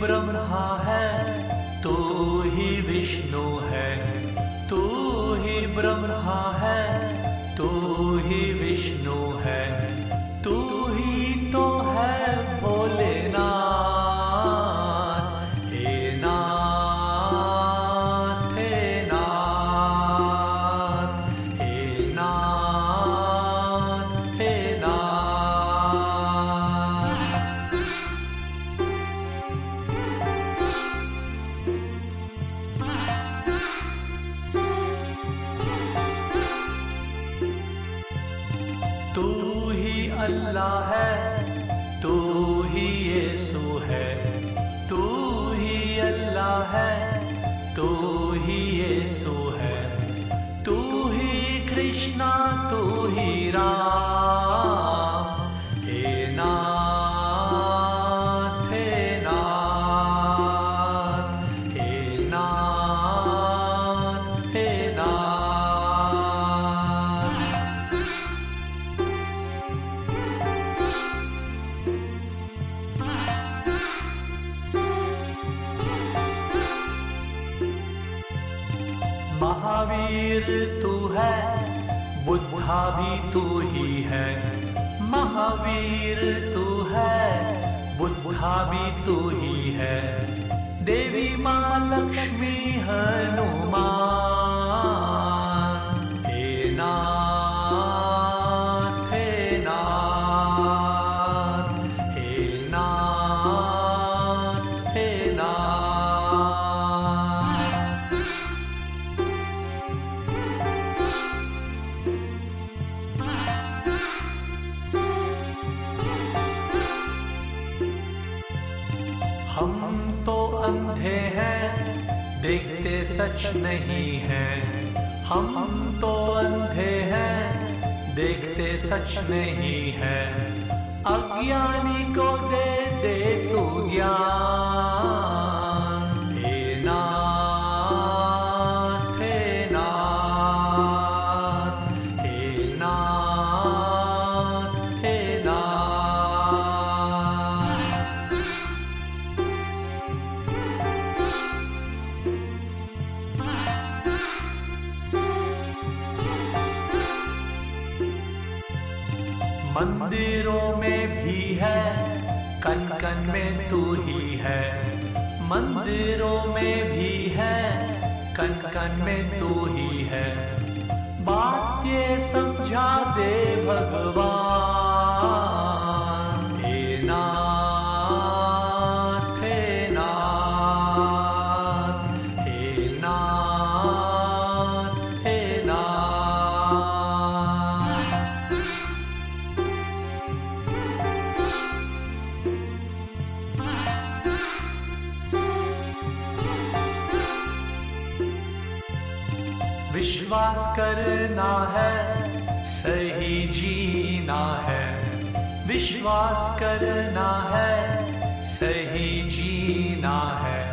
ब्रह्मा है तू ही विष्णु है तू ही ब्रह्मा है। तू ही अल्लाह है तू ही यीशु है तू ही अल्लाह है। महावीर तू है, बुद्धा भी तू ही है। महावीर तू है, बुद्धा भी तू ही है। देवी माँ लक्ष्मी हनुमान अंधे हैं, देखते सच नहीं है। हम तो अंधे हैं, देखते सच नहीं है। अज्ञानी को दे दे तू ज्ञान। मंदिरों में भी है कन कन में तू ही है। मंदिरों में भी है कन कन में तू ही है। बात ये समझा दे भगवान हे विश्वास करना है सही जीना है। विश्वास करना है सही जीना है।